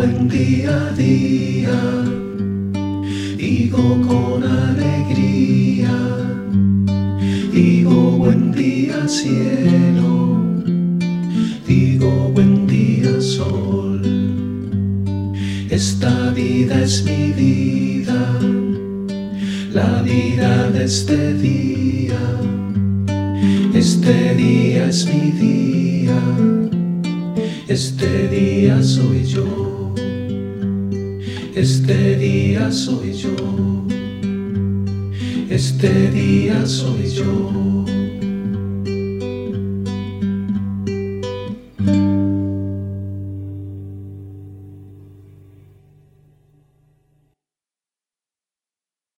día a día, digo con alegría, digo buen día cielo, digo buen día sol. Esta vida es mi vida, la vida de este día, este día es mi día, este día soy yo, este día soy yo, este día soy yo.